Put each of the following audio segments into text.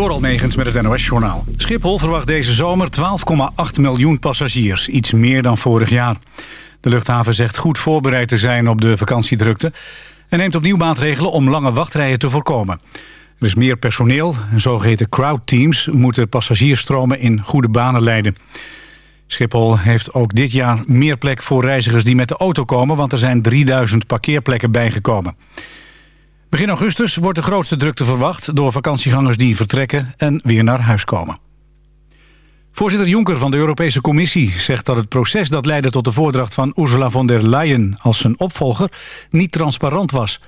Door Almegens met het NOS-journaal. Schiphol verwacht deze zomer 12,8 miljoen passagiers. Iets meer dan vorig jaar. De luchthaven zegt goed voorbereid te zijn op de vakantiedrukte... en neemt opnieuw maatregelen om lange wachtrijen te voorkomen. Er is meer personeel en zogeheten crowdteams... moeten passagiersstromen in goede banen leiden. Schiphol heeft ook dit jaar meer plek voor reizigers die met de auto komen... want er zijn 3000 parkeerplekken bijgekomen. Begin augustus wordt de grootste drukte verwacht... door vakantiegangers die vertrekken en weer naar huis komen. Voorzitter Juncker van de Europese Commissie zegt dat het proces dat leidde tot de voordracht van Ursula von der Leyen als zijn opvolger niet transparant was.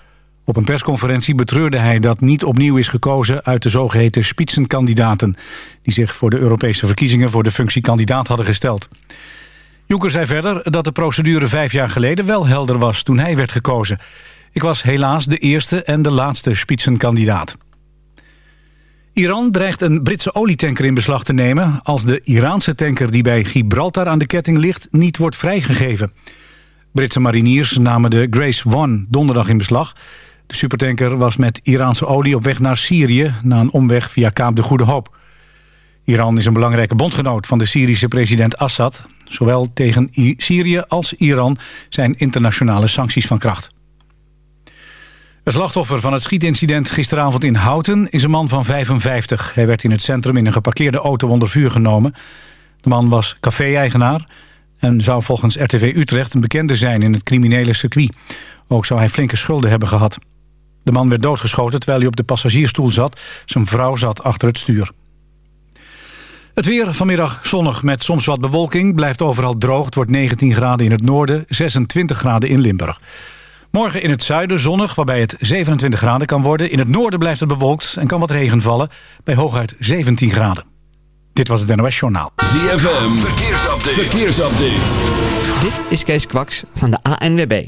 Op een persconferentie betreurde hij dat niet opnieuw is gekozen uit de zogeheten spitsenkandidaten die zich voor de Europese verkiezingen voor de functie kandidaat hadden gesteld. Juncker zei verder dat de procedure vijf jaar geleden wel helder was toen hij werd gekozen. Ik was helaas de eerste en de laatste spitsenkandidaat. Iran dreigt een Britse olietanker in beslag te nemen... als de Iraanse tanker die bij Gibraltar aan de ketting ligt niet wordt vrijgegeven. Britse mariniers namen de Grace One donderdag in beslag. De supertanker was met Iraanse olie op weg naar Syrië... na een omweg via Kaap de Goede Hoop. Iran is een belangrijke bondgenoot van de Syrische president Assad. Zowel tegen Syrië als Iran zijn internationale sancties van kracht. Het slachtoffer van het schietincident gisteravond in Houten is een man van 55. Hij werd in het centrum in een geparkeerde auto onder vuur genomen. De man was café-eigenaar en zou volgens RTV Utrecht een bekende zijn in het criminele circuit. Ook zou hij flinke schulden hebben gehad. De man werd doodgeschoten terwijl hij op de passagiersstoel zat. Zijn vrouw zat achter het stuur. Het weer vanmiddag zonnig met soms wat bewolking. Blijft overal droog. Het wordt 19 graden in het noorden, 26 graden in Limburg. Morgen in het zuiden zonnig, waarbij het 27 graden kan worden. In het noorden blijft het bewolkt en kan wat regen vallen, bij hooguit 17 graden. Dit was het NOS Journaal. ZFM, verkeersupdate. verkeersupdate. Dit is Kees Kwaks van de ANWB.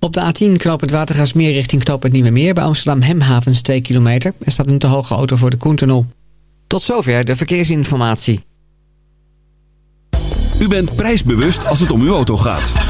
Op de A10 knoopt het Watergasmeer richting knoop het Nieuwe Meer... bij Amsterdam Hemhavens 2 kilometer. Er staat een te hoge auto voor de Koentunnel. Tot zover de verkeersinformatie. U bent prijsbewust als het om uw auto gaat.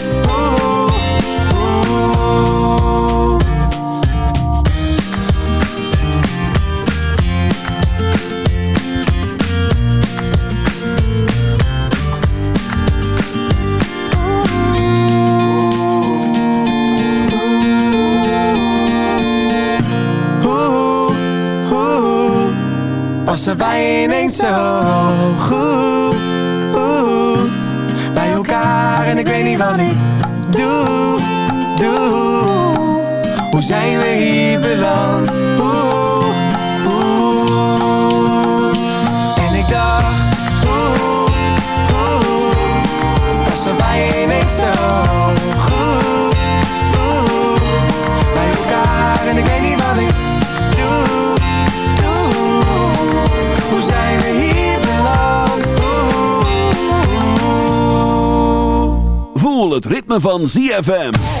ritme van ZFM.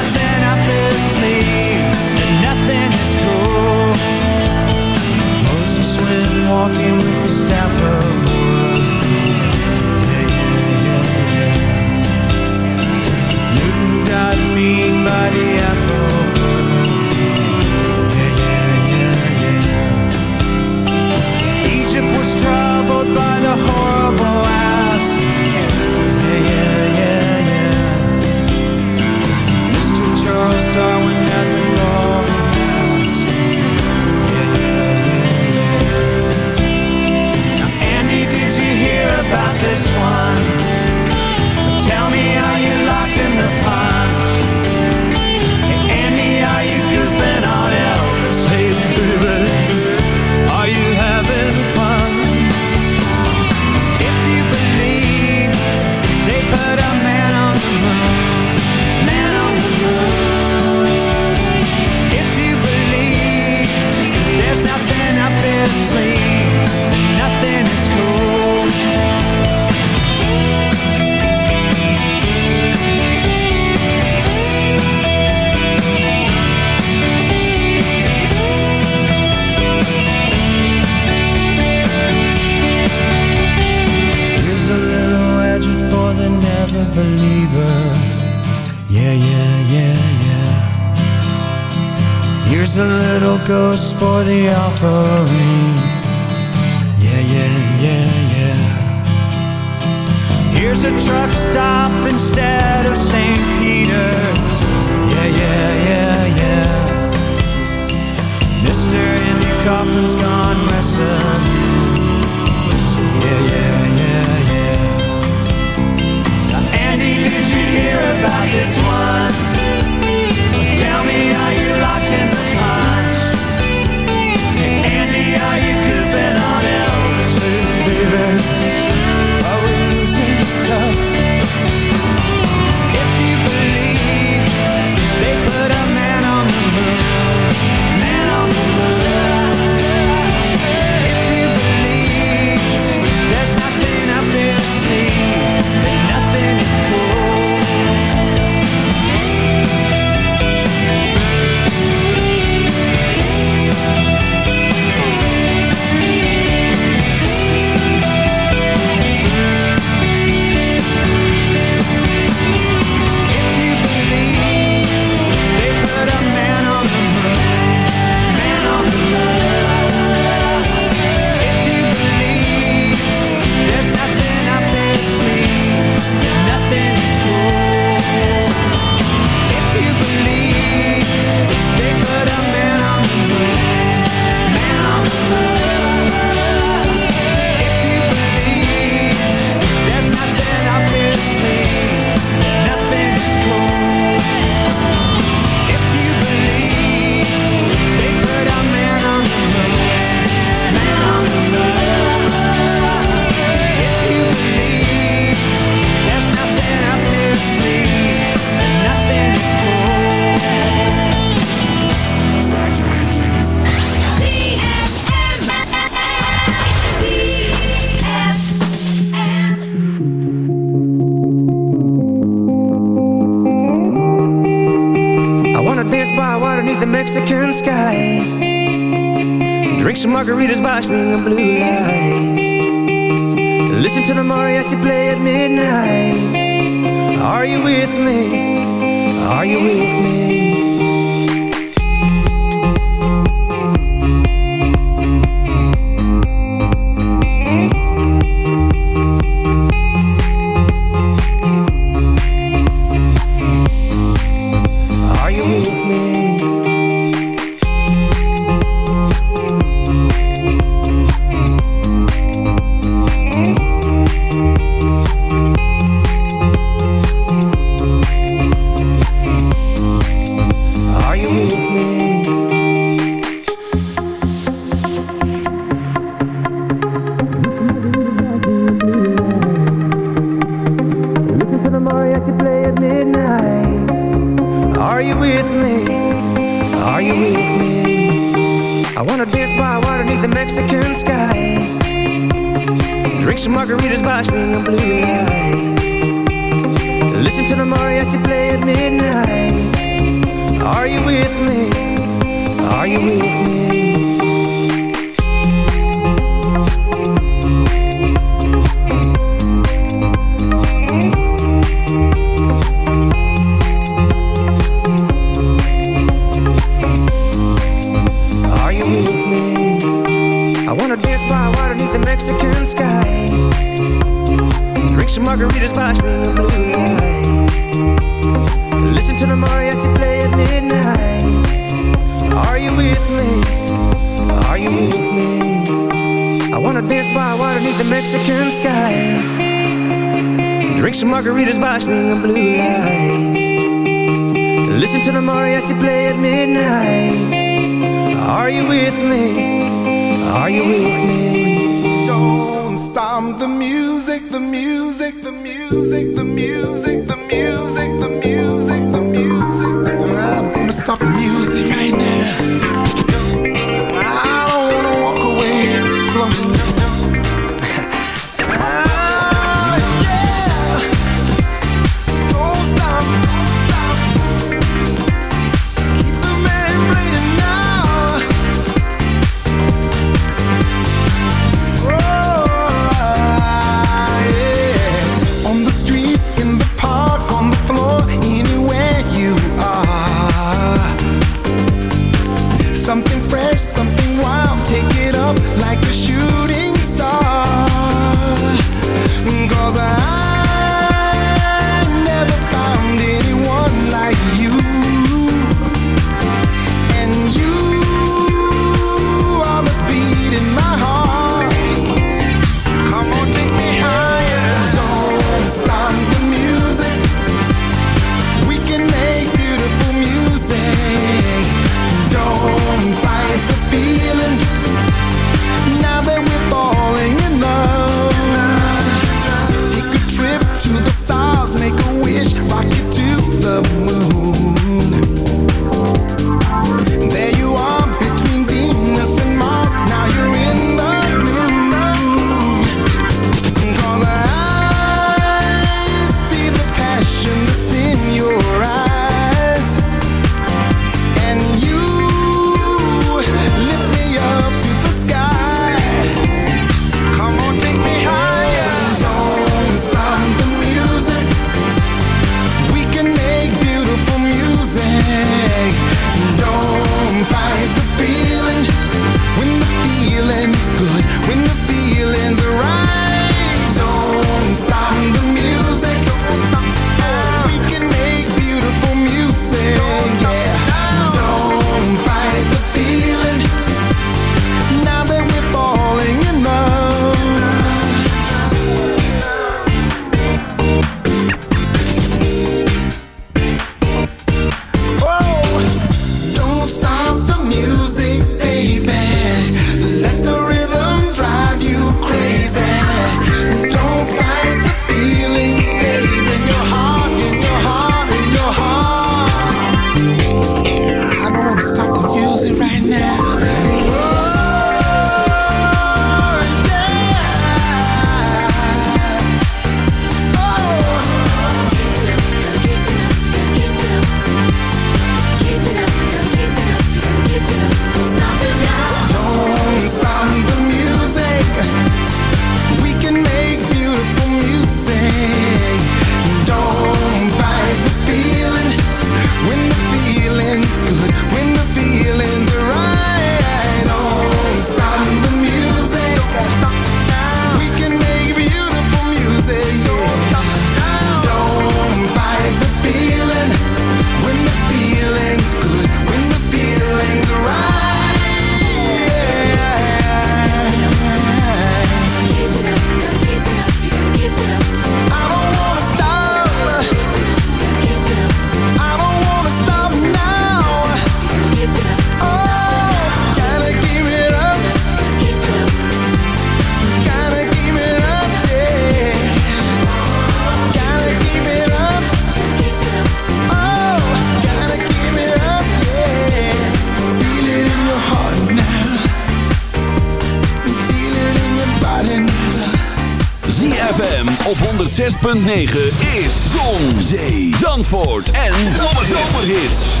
106.9 is Zon, Zee, Zandvoort en Zomerhits.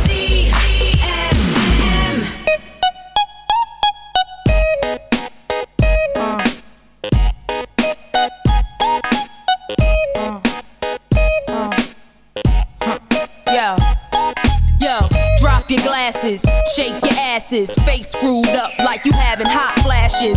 Yo, yo, drop your glasses, shake your asses, face screwed up like you having hot flashes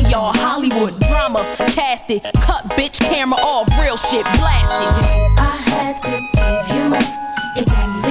of y'all Hollywood drama, cast it, cut bitch camera off, real shit blasted. I had to give you more.